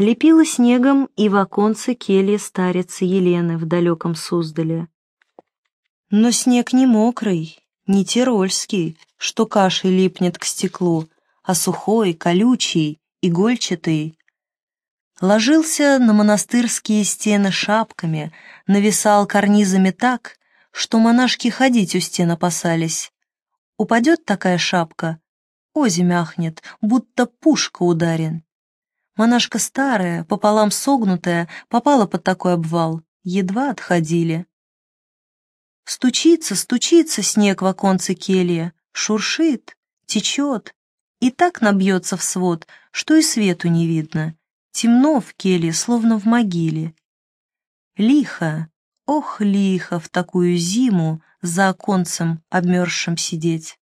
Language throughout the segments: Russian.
Лепила снегом и в оконце келья старицы Елены в далеком Суздале. Но снег не мокрый, не тирольский, что кашей липнет к стеклу, а сухой, колючий, игольчатый. Ложился на монастырские стены шапками, нависал карнизами так, что монашки ходить у стен опасались. Упадет такая шапка, ози мяхнет, будто пушка ударен. Монашка старая, пополам согнутая, попала под такой обвал, едва отходили. Стучится, стучится снег в оконце келья, шуршит, течет, и так набьется в свод, что и свету не видно. Темно в келье, словно в могиле. Лихо, ох, лихо в такую зиму за оконцем обмерзшим сидеть.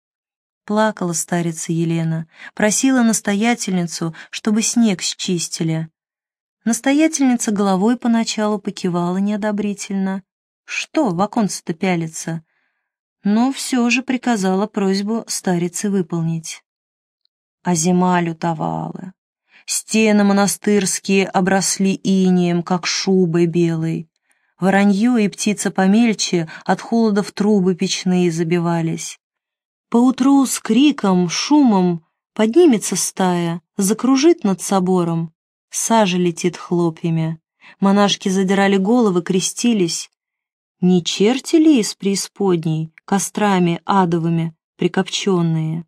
Плакала старица Елена, просила настоятельницу, чтобы снег счистили. Настоятельница головой поначалу покивала неодобрительно. Что в оконце-то пялится? Но все же приказала просьбу старицы выполнить. А зима лютовала. Стены монастырские обросли инеем, как шубой белой. Воронье и птица помельче от холода в трубы печные забивались. Поутру с криком, шумом поднимется стая, закружит над собором. Сажа летит хлопьями. Монашки задирали головы, крестились. Не черти ли из преисподней, кострами адовыми, прикопченные?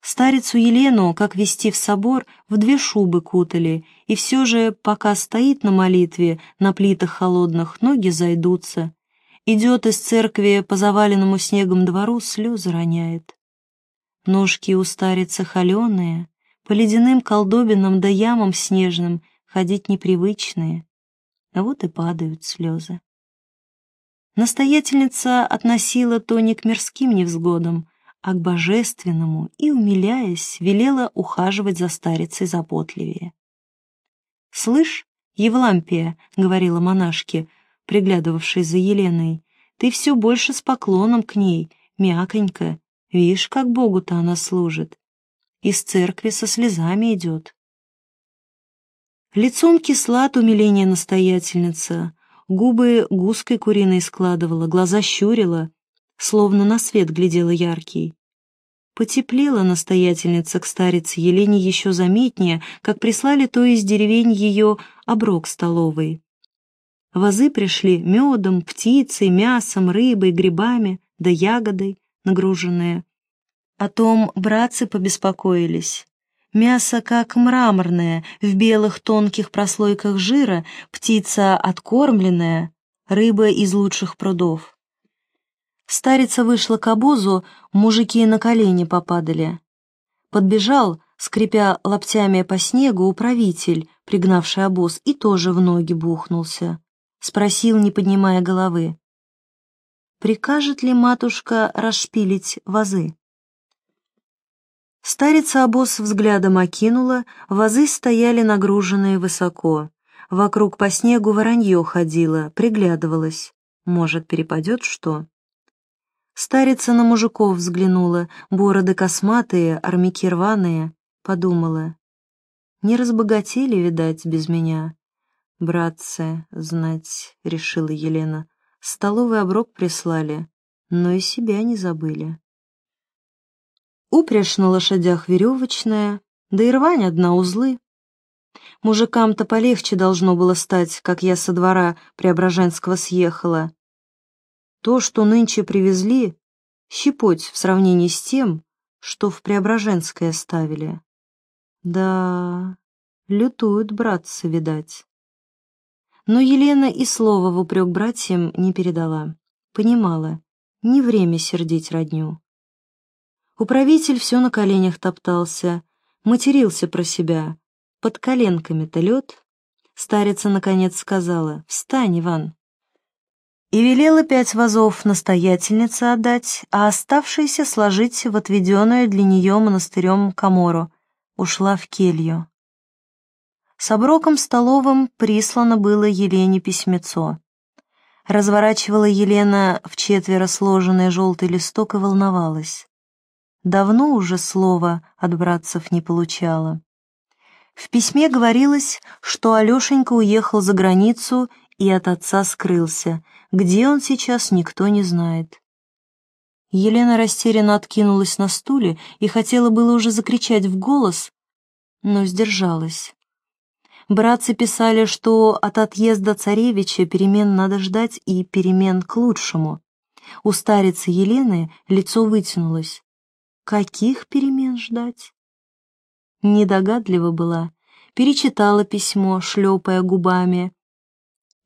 Старицу Елену, как вести в собор, в две шубы кутали, и все же, пока стоит на молитве, на плитах холодных ноги зайдутся, Идет из церкви по заваленному снегом двору, слезы роняет. Ножки у старицы холеные, по ледяным колдобинам да ямам снежным ходить непривычные, а вот и падают слезы. Настоятельница относила то не к мирским невзгодам, а к божественному и, умиляясь, велела ухаживать за старицей заботливее. «Слышь, Евлампия», — говорила монашке, приглядывавший за Еленой, «ты все больше с поклоном к ней, мяконько. Видишь, как Богу-то она служит. Из церкви со слезами идет». Лицом кисла от умиления настоятельница, губы гуской куриной складывала, глаза щурила, словно на свет глядела яркий. Потеплела настоятельница к старице Елене еще заметнее, как прислали то из деревень ее оброк столовый. Вазы пришли медом, птицей, мясом, рыбой, грибами, да ягодой, нагруженные. О том братцы побеспокоились. Мясо как мраморное, в белых тонких прослойках жира, птица откормленная, рыба из лучших прудов. Старица вышла к обозу, мужики на колени попадали. Подбежал, скрипя локтями по снегу, управитель, пригнавший обоз, и тоже в ноги бухнулся спросил, не поднимая головы. «Прикажет ли матушка расшпилить вазы?» Старица обоз взглядом окинула, вазы стояли нагруженные высоко. Вокруг по снегу воронье ходило, приглядывалась. Может, перепадет что? Старица на мужиков взглянула, бороды косматые, армяки рваные. Подумала. Не разбогатели, видать, без меня. «Братцы, знать», — решила Елена, — «столовый оброк прислали, но и себя не забыли». Упряжь на лошадях веревочная, да и рвань одна узлы. Мужикам-то полегче должно было стать, как я со двора Преображенского съехала. То, что нынче привезли, щепоть в сравнении с тем, что в Преображенское ставили. Да, лютуют братцы, видать. Но Елена и слова в упрек братьям не передала. Понимала, не время сердить родню. Управитель все на коленях топтался, матерился про себя. Под коленками-то лед. Старица, наконец, сказала «Встань, Иван». И велела пять вазов настоятельнице отдать, а оставшиеся сложить в отведенную для нее монастырем комору. Ушла в келью. С оброком столовым прислано было Елене письмецо. Разворачивала Елена в четверо сложенный желтый листок и волновалась. Давно уже слова от братцев не получала. В письме говорилось, что Алешенька уехал за границу и от отца скрылся. Где он сейчас, никто не знает. Елена растерянно откинулась на стуле и хотела было уже закричать в голос, но сдержалась. Братцы писали, что от отъезда царевича перемен надо ждать и перемен к лучшему. У старицы Елены лицо вытянулось. Каких перемен ждать? Недогадлива была, перечитала письмо, шлепая губами,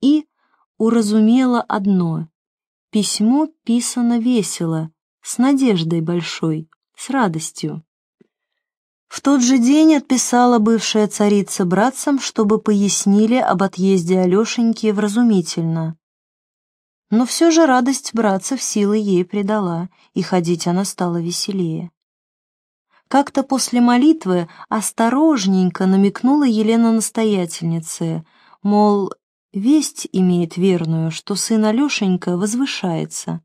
и уразумела одно. Письмо писано весело, с надеждой большой, с радостью. В тот же день отписала бывшая царица братцам, чтобы пояснили об отъезде Алешеньки вразумительно. Но все же радость братцев силы ей придала, и ходить она стала веселее. Как-то после молитвы осторожненько намекнула Елена настоятельнице, мол, весть имеет верную, что сын Алешенька возвышается.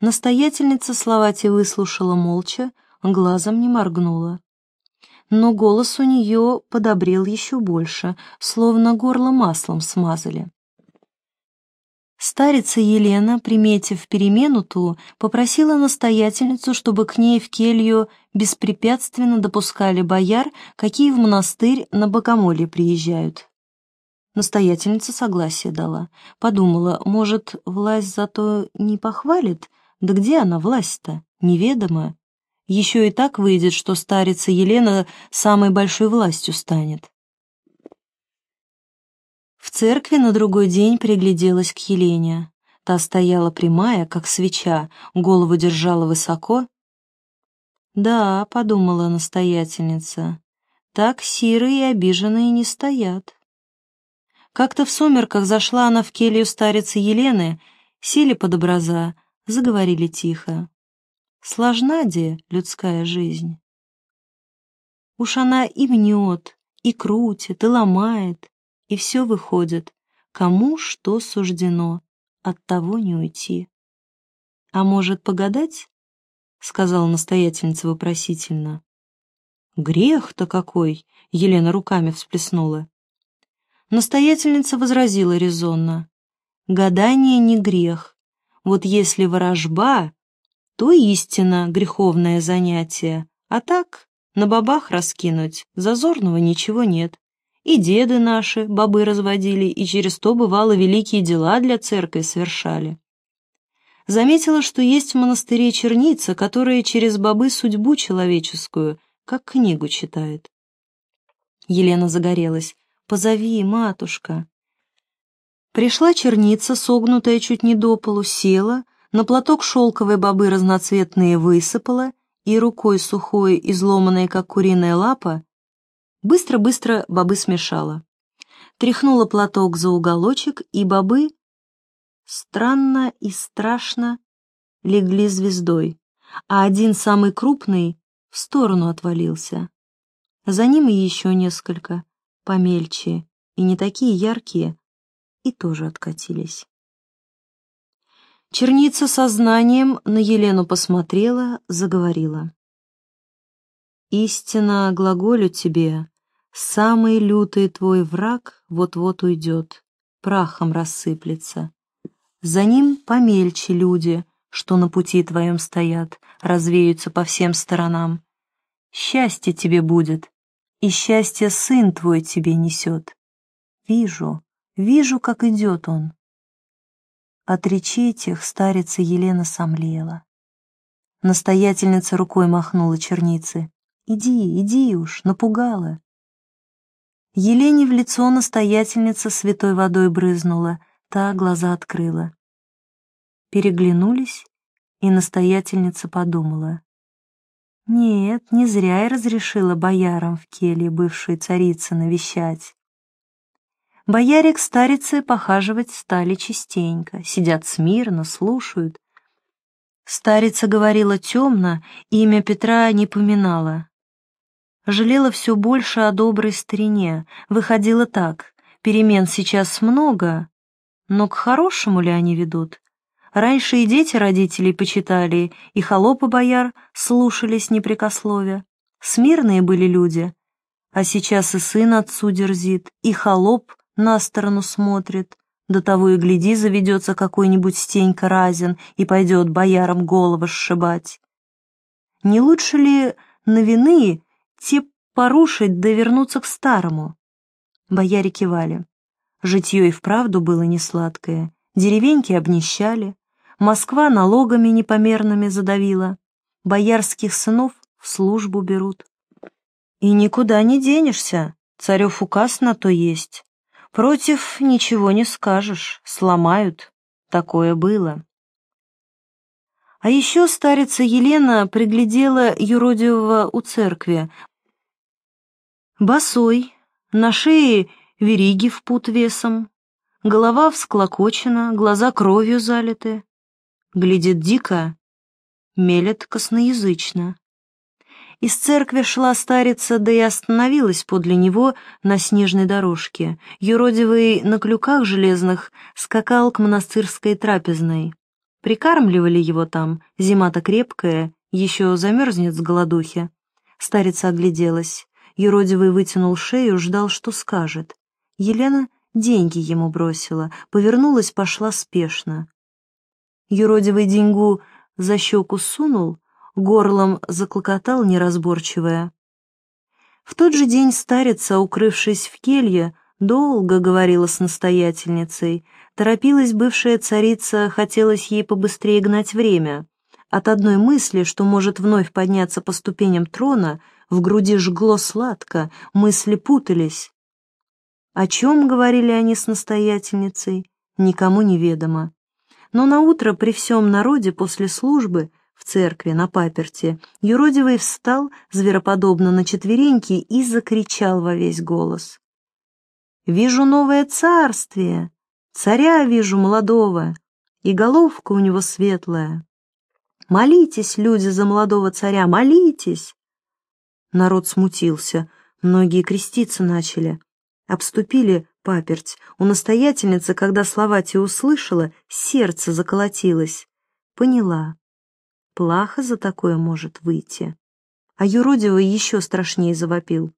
Настоятельница слова те выслушала молча, глазом не моргнула. Но голос у нее подобрел еще больше, словно горло маслом смазали. Старица Елена, приметив перемену ту, попросила настоятельницу, чтобы к ней в келью беспрепятственно допускали бояр, какие в монастырь на богомолье приезжают. Настоятельница согласие дала. Подумала, может, власть зато не похвалит? Да где она, власть-то? Неведомая. Еще и так выйдет, что старица Елена самой большой властью станет. В церкви на другой день пригляделась к Елене. Та стояла прямая, как свеча, голову держала высоко. «Да», — подумала настоятельница, — «так сирые и обиженные не стоят». Как-то в сумерках зашла она в келью старицы Елены, сели под образа, заговорили тихо. Сложна де людская жизнь. Уж она и мнет, и крутит, и ломает, и все выходит, кому что суждено, от того не уйти. «А может, погадать?» — сказала настоятельница вопросительно. «Грех-то какой!» — Елена руками всплеснула. Настоятельница возразила резонно. «Гадание не грех. Вот если ворожба, то истина греховное занятие, а так на бабах раскинуть зазорного ничего нет. И деды наши бобы разводили, и через то, бывало, великие дела для церкви совершали. Заметила, что есть в монастыре черница, которая через бобы судьбу человеческую, как книгу читает. Елена загорелась. «Позови, матушка». Пришла черница, согнутая чуть не до полу, села, на платок шелковой бобы разноцветные высыпала и рукой сухой, изломанной, как куриная лапа, Быстро-быстро бобы смешала. Тряхнула платок за уголочек, и бобы, странно и страшно, легли звездой, а один самый крупный в сторону отвалился. За ним и еще несколько, помельче и не такие яркие, и тоже откатились. Черница сознанием на Елену посмотрела, заговорила. Истинно глаголю тебе, самый лютый твой враг вот-вот уйдет, прахом рассыплется. За ним помельче люди, что на пути твоем стоят, развеются по всем сторонам. Счастье тебе будет, и счастье сын твой тебе несет. Вижу, вижу, как идет он. От тех старица Елена сомлела. Настоятельница рукой махнула черницы. Иди, иди уж, напугала. Елене в лицо настоятельница святой водой брызнула, та глаза открыла. Переглянулись, и настоятельница подумала. Нет, не зря я разрешила боярам в келье бывшей царицы навещать. Бояре к старице похаживать стали частенько, сидят смирно, слушают. Старица говорила темно, имя Петра не поминала, жалела все больше о доброй старине. Выходило так, перемен сейчас много, но к хорошему ли они ведут? Раньше и дети родителей почитали, и холопы бояр слушались непрекословия. Смирные были люди, А сейчас и сын отцу дерзит, и холоп на сторону смотрит. До того и гляди, заведется какой-нибудь стенька разин и пойдет боярам головы сшибать. Не лучше ли на вины те порушить да вернуться к старому? Бояре кивали. Житье и вправду было несладкое. Деревеньки обнищали, Москва налогами непомерными задавила, боярских сынов в службу берут. И никуда не денешься, царев указ на то есть. Против ничего не скажешь, сломают. Такое было. А еще старица Елена приглядела юродивого у церкви. Босой, на шее вериги в пут весом, голова всклокочена, глаза кровью залиты. Глядит дико, мелет косноязычно. Из церкви шла старица, да и остановилась подле него на снежной дорожке. Юродивый на клюках железных скакал к монастырской трапезной. Прикармливали его там, зима-то крепкая, еще замерзнет с голодухи. Старица огляделась. Юродивый вытянул шею, ждал, что скажет. Елена деньги ему бросила, повернулась, пошла спешно. Юродивый деньгу за щеку сунул, горлом заклокотал неразборчивое. В тот же день старица, укрывшись в келье, долго говорила с настоятельницей. Торопилась бывшая царица, хотелось ей побыстрее гнать время. От одной мысли, что может вновь подняться по ступеням трона, в груди жгло сладко, мысли путались. О чем говорили они с настоятельницей, никому не ведомо. Но наутро при всем народе после службы в церкви на паперте, юродивый встал звероподобно на четвереньки и закричал во весь голос. «Вижу новое царствие, царя вижу молодого, и головка у него светлая. Молитесь, люди, за молодого царя, молитесь!» Народ смутился, многие креститься начали, обступили паперть. У настоятельницы, когда слова те услышала, сердце заколотилось. Поняла, Плохо за такое может выйти. А юродивый еще страшнее завопил.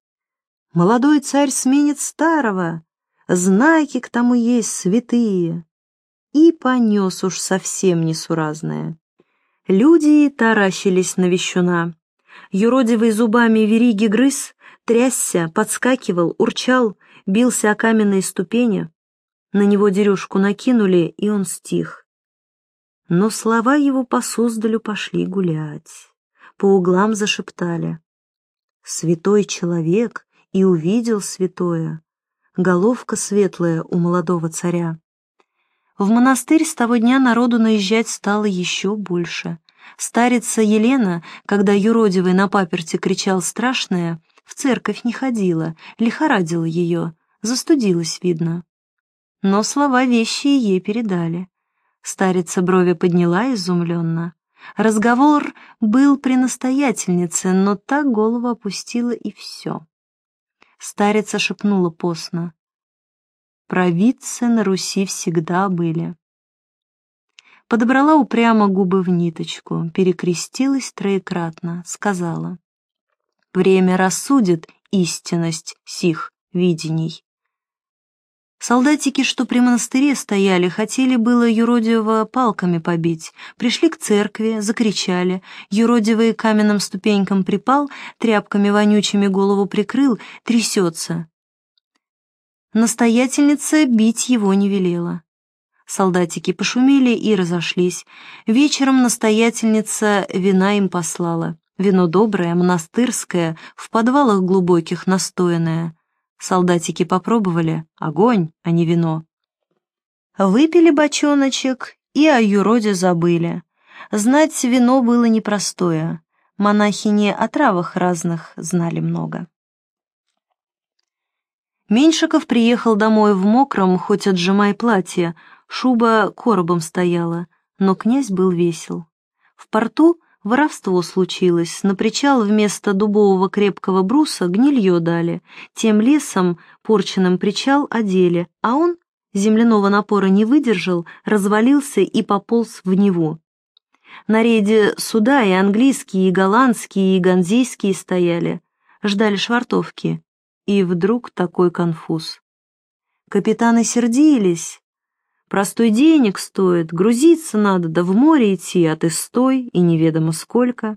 Молодой царь сменит старого, знаки к тому есть святые. И понес уж совсем несуразное. Люди таращились на вещуна. Юродивый зубами вериги грыз, трясся, подскакивал, урчал, бился о каменные ступени. На него дерюшку накинули, и он стих. Но слова его по Суздалю пошли гулять, по углам зашептали. Святой человек и увидел святое, головка светлая у молодого царя. В монастырь с того дня народу наезжать стало еще больше. Старица Елена, когда юродивый на паперте кричал страшное, в церковь не ходила, лихорадила ее, застудилась, видно. Но слова вещи ей передали. Старица брови подняла изумленно. Разговор был при настоятельнице, но та голову опустила и все. Старица шепнула постно. Провидцы на Руси всегда были. Подобрала упрямо губы в ниточку, перекрестилась троекратно, сказала. Время рассудит истинность сих видений. Солдатики, что при монастыре стояли, хотели было юродивого палками побить. Пришли к церкви, закричали. Юродивый каменным ступенькам припал, тряпками вонючими голову прикрыл, трясется. Настоятельница бить его не велела. Солдатики пошумели и разошлись. Вечером настоятельница вина им послала. Вино доброе, монастырское, в подвалах глубоких настоянное. Солдатики попробовали огонь, а не вино. Выпили бочоночек и о юроде забыли. Знать вино было непростое. Монахини о травах разных знали много. Меньшиков приехал домой в мокром, хоть отжимай платье, шуба коробом стояла, но князь был весел. В порту Воровство случилось, на причал вместо дубового крепкого бруса гнилье дали, тем лесом, порченным причал, одели, а он земляного напора не выдержал, развалился и пополз в него. На рейде суда и английские, и голландские, и ганзейские стояли, ждали швартовки. И вдруг такой конфуз. Капитаны сердились. Простой денег стоит, грузиться надо, да в море идти, а ты стой, и неведомо сколько.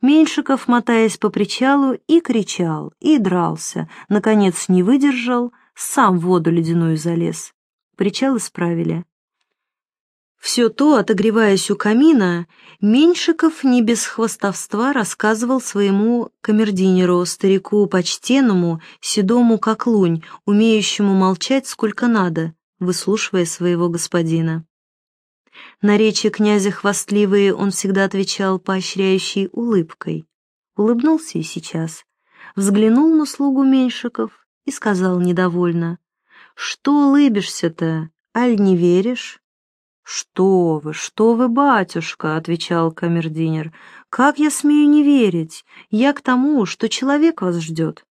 Меньшиков, мотаясь по причалу, и кричал, и дрался, наконец не выдержал, сам в воду ледяную залез. Причал исправили. Все то, отогреваясь у камина, Меньшиков не без хвостовства рассказывал своему камердинеру, старику почтенному, седому как лунь, умеющему молчать сколько надо, выслушивая своего господина. На речи князя хвастливые он всегда отвечал поощряющей улыбкой. Улыбнулся и сейчас. Взглянул на слугу Меньшиков и сказал недовольно. «Что улыбишься-то? Аль не веришь?» «Что вы, что вы, батюшка!» — отвечал камердинер. «Как я смею не верить? Я к тому, что человек вас ждет».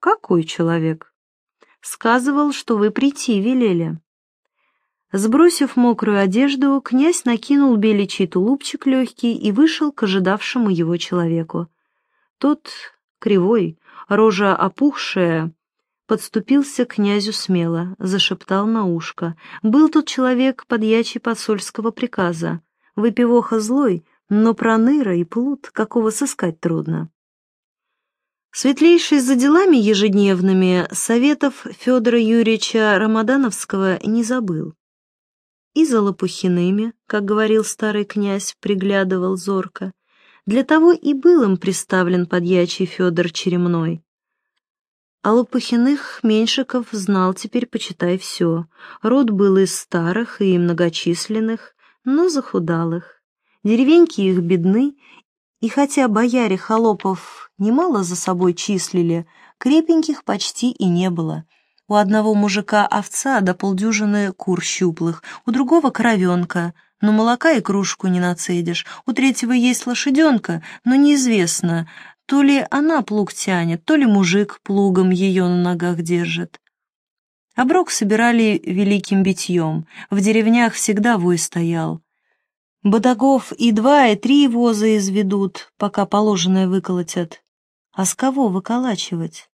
«Какой человек?» «Сказывал, что вы прийти велели». Сбросив мокрую одежду, князь накинул беличий тулупчик легкий и вышел к ожидавшему его человеку. Тот, кривой, рожа опухшая, подступился к князю смело, зашептал на ушко. Был тут человек подьячий посольского приказа. Выпивоха злой, но проныра и плут, какого сыскать трудно. Светлейший за делами ежедневными советов Федора Юрьевича Рамадановского не забыл. И за Лопухиными, как говорил старый князь, приглядывал зорко. Для того и был им представлен подьячий Федор Черемной. А Лопухиных Меньшиков знал теперь, почитай, все. Род был из старых и многочисленных, но захудалых. Деревеньки их бедны, и хотя бояре холопов немало за собой числили, крепеньких почти и не было — у одного мужика овца до полдюжины кур щуплых, у другого коровенка, но молока и кружку не нацедишь, у третьего есть лошаденка, но неизвестно, то ли она плуг тянет, то ли мужик плугом ее на ногах держит. Оброк собирали великим битьем, в деревнях всегда вой стоял. Бодагов и два, и три воза изведут, пока положенное выколотят. А с кого выколачивать?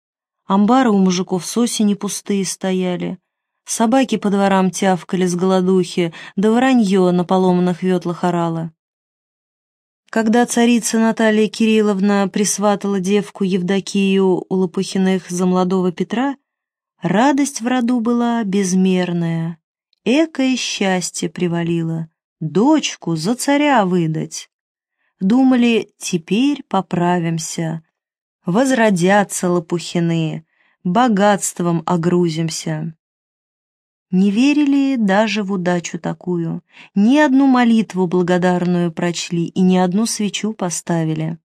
Амбары у мужиков с осени пустые стояли. Собаки по дворам тявкали с голодухи, да воронье на поломанных ветлах орало. Когда царица Наталья Кирилловна присватала девку Евдокию у Лопухиных за молодого Петра, радость в роду была безмерная. Экое счастье привалило, дочку за царя выдать. Думали, теперь поправимся, возродятся лопухины, богатством огрузимся. Не верили даже в удачу такую, ни одну молитву благодарную прочли и ни одну свечу поставили.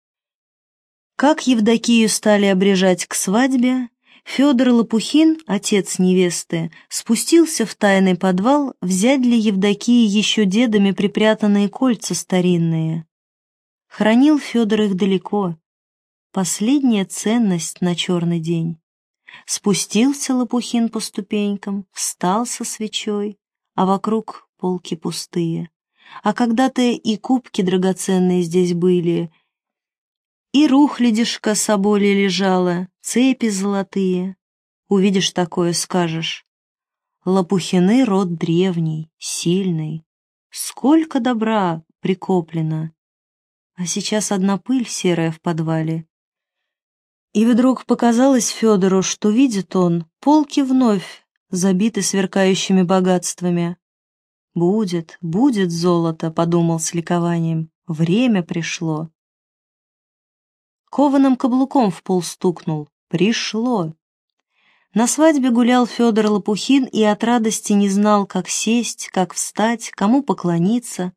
Как Евдокию стали обрежать к свадьбе, Федор Лопухин, отец невесты, спустился в тайный подвал взять для Евдокии еще дедами припрятанные кольца старинные. Хранил Федор их далеко, Последняя ценность на черный день. Спустился Лопухин по ступенькам, встал со свечой, а вокруг полки пустые. А когда-то и кубки драгоценные здесь были, и рухлядишка соболи лежала, цепи золотые. Увидишь такое, скажешь. Лопухины род древний, сильный. Сколько добра прикоплено. А сейчас одна пыль серая в подвале, и вдруг показалось Федору, что видит он, полки вновь забиты сверкающими богатствами. «Будет, будет золото», — подумал с ликованием, — «время пришло». Кованым каблуком в пол стукнул. «Пришло». На свадьбе гулял Федор Лопухин и от радости не знал, как сесть, как встать, кому поклониться.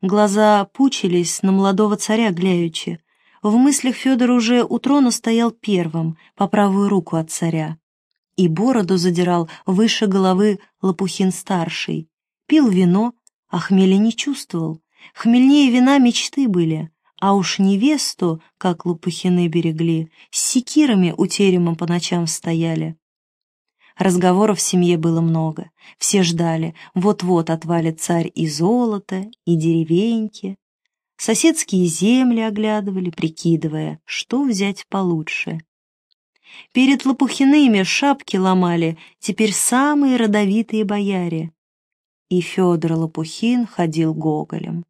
Глаза пучились на молодого царя гляючи. В мыслях Федор уже у трона стоял первым, по правую руку от царя. И бороду задирал выше головы Лопухин-старший. Пил вино, а хмеля не чувствовал. Хмельнее вина мечты были, а уж невесту, как Лопухины берегли, с секирами у терема по ночам стояли. Разговоров в семье было много. Все ждали, вот-вот отвалит царь и золото, и деревеньки. Соседские земли оглядывали, прикидывая, что взять получше. Перед Лопухиными шапки ломали, теперь самые родовитые бояре. И Федор Лопухин ходил гоголем.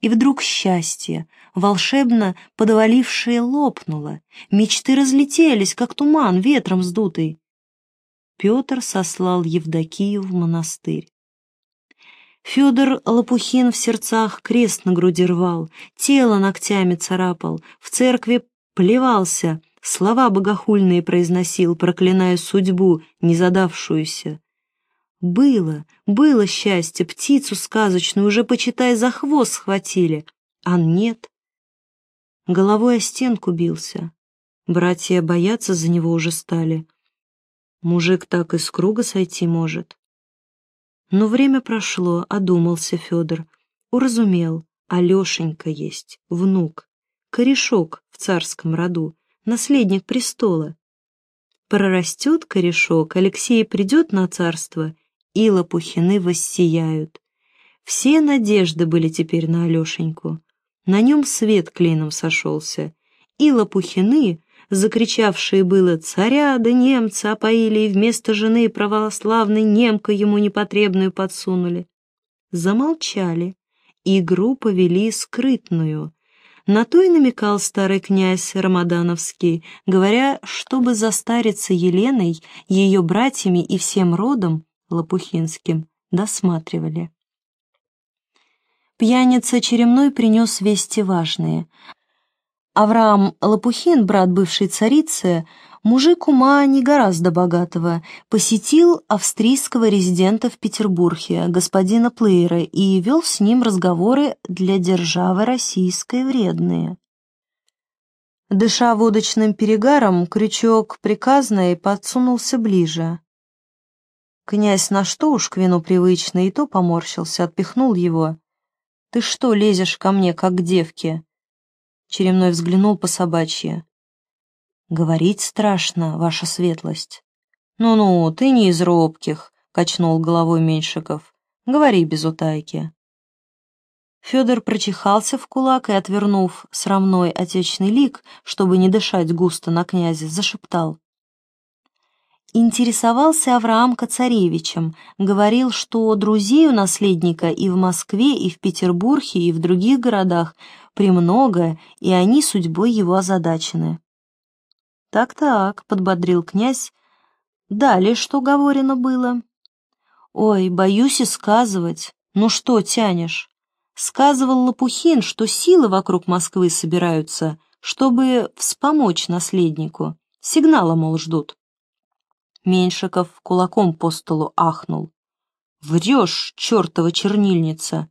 И вдруг счастье, волшебно подвалившее, лопнуло. Мечты разлетелись, как туман, ветром сдутый. Петр сослал Евдокию в монастырь. Федор Лопухин в сердцах крест на груди рвал, тело ногтями царапал, в церкви плевался, слова богохульные произносил, проклиная судьбу, не задавшуюся. Было, было счастье, птицу сказочную уже, почитай, за хвост схватили, а нет. Головой о стенку бился. Братья бояться за него уже стали. Мужик так из круга сойти может. Но время прошло, одумался Федор. Уразумел, Алешенька есть, внук, корешок в царском роду, наследник престола. Прорастет корешок, Алексей придет на царство — и Лопухины воссияют. Все надежды были теперь на Алешеньку. На нем свет клином сошелся. И Лопухины, закричавшие было «Царя да немца опоили и вместо жены православной немка ему непотребную подсунули», замолчали, игру повели скрытную. На то и намекал старый князь Рамадановский, говоря, чтобы застариться Еленой, ее братьями и всем родом, Лопухинским, досматривали. Пьяница Черемной принес вести важные. Авраам Лопухин, брат бывшей царицы, мужик ума не гораздо богатого, посетил австрийского резидента в Петербурге, господина Плеера, и вел с ним разговоры для державы российской вредные. Дыша водочным перегаром, крючок приказный подсунулся ближе. Князь на что уж к вину привычно, и то поморщился, отпихнул его. «Ты что лезешь ко мне, как к девке?» Черемной взглянул по собачье. «Говорить страшно, ваша светлость». «Ну-ну, ты не из робких», — качнул головой Меньшиков. «Говори без утайки». Федор прочихался в кулак и, отвернув срамной отечный лик, чтобы не дышать густо на князе, зашептал. Интересовался Авраам Кацаревичем, говорил, что друзей у наследника и в Москве, и в Петербурге, и в других городах премного, и они судьбой его озадачены. «Так-так», — подбодрил князь, — «далее что говорено было?» «Ой, боюсь и сказывать. Ну что тянешь?» Сказывал Лопухин, что силы вокруг Москвы собираются, чтобы вспомочь наследнику. Сигнала, мол, ждут. Меньшиков кулаком по столу ахнул. «Врешь, чертова чернильница!»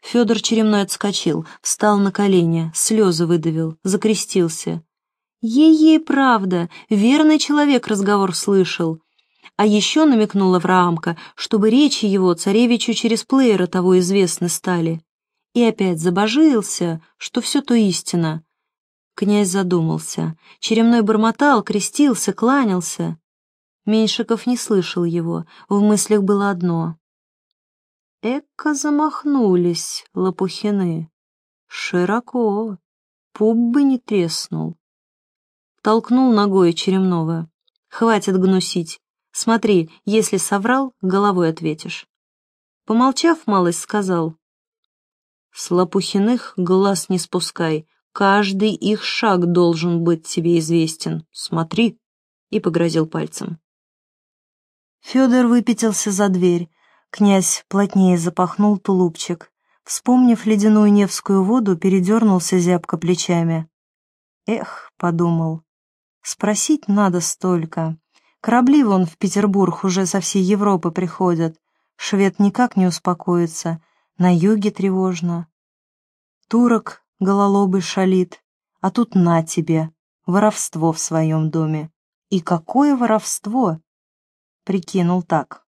Федор Черемной отскочил, встал на колени, слезы выдавил, закрестился. «Ей-ей, правда, верный человек разговор слышал». А еще намекнула Авраамка, чтобы речи его царевичу через плеера того известны стали. И опять забожился, что все то истина. Князь задумался. Черемной бормотал, крестился, кланялся. Меньшиков не слышал его, в мыслях было одно. Эка замахнулись лопухины. Широко, пуп бы не треснул. Толкнул ногой Черемного. «Хватит гнусить. Смотри, если соврал, головой ответишь». Помолчав, малость сказал. «С Лопухиных глаз не спускай, Каждый их шаг должен быть тебе известен. Смотри!» И погрозил пальцем. Федор выпятился за дверь. Князь плотнее запахнул тулупчик. Вспомнив ледяную Невскую воду, передернулся зябко плечами. «Эх», — подумал, — «спросить надо столько. Корабли вон в Петербург уже со всей Европы приходят. Швед никак не успокоится. На юге тревожно. Турок гололобый шалит, а тут на тебе, воровство в своем доме. И какое воровство? Прикинул так.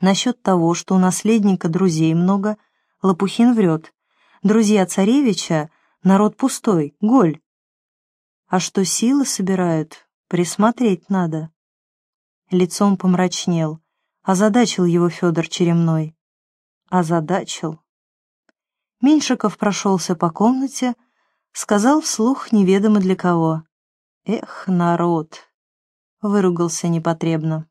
Насчет того, что у наследника друзей много, Лопухин врет. Друзья царевича — народ пустой, голь. А что силы собирают, присмотреть надо. Лицом помрачнел, озадачил его Федор Черемной. Озадачил. Меньшиков прошелся по комнате, сказал вслух неведомо для кого. Эх, народ! Выругался непотребно.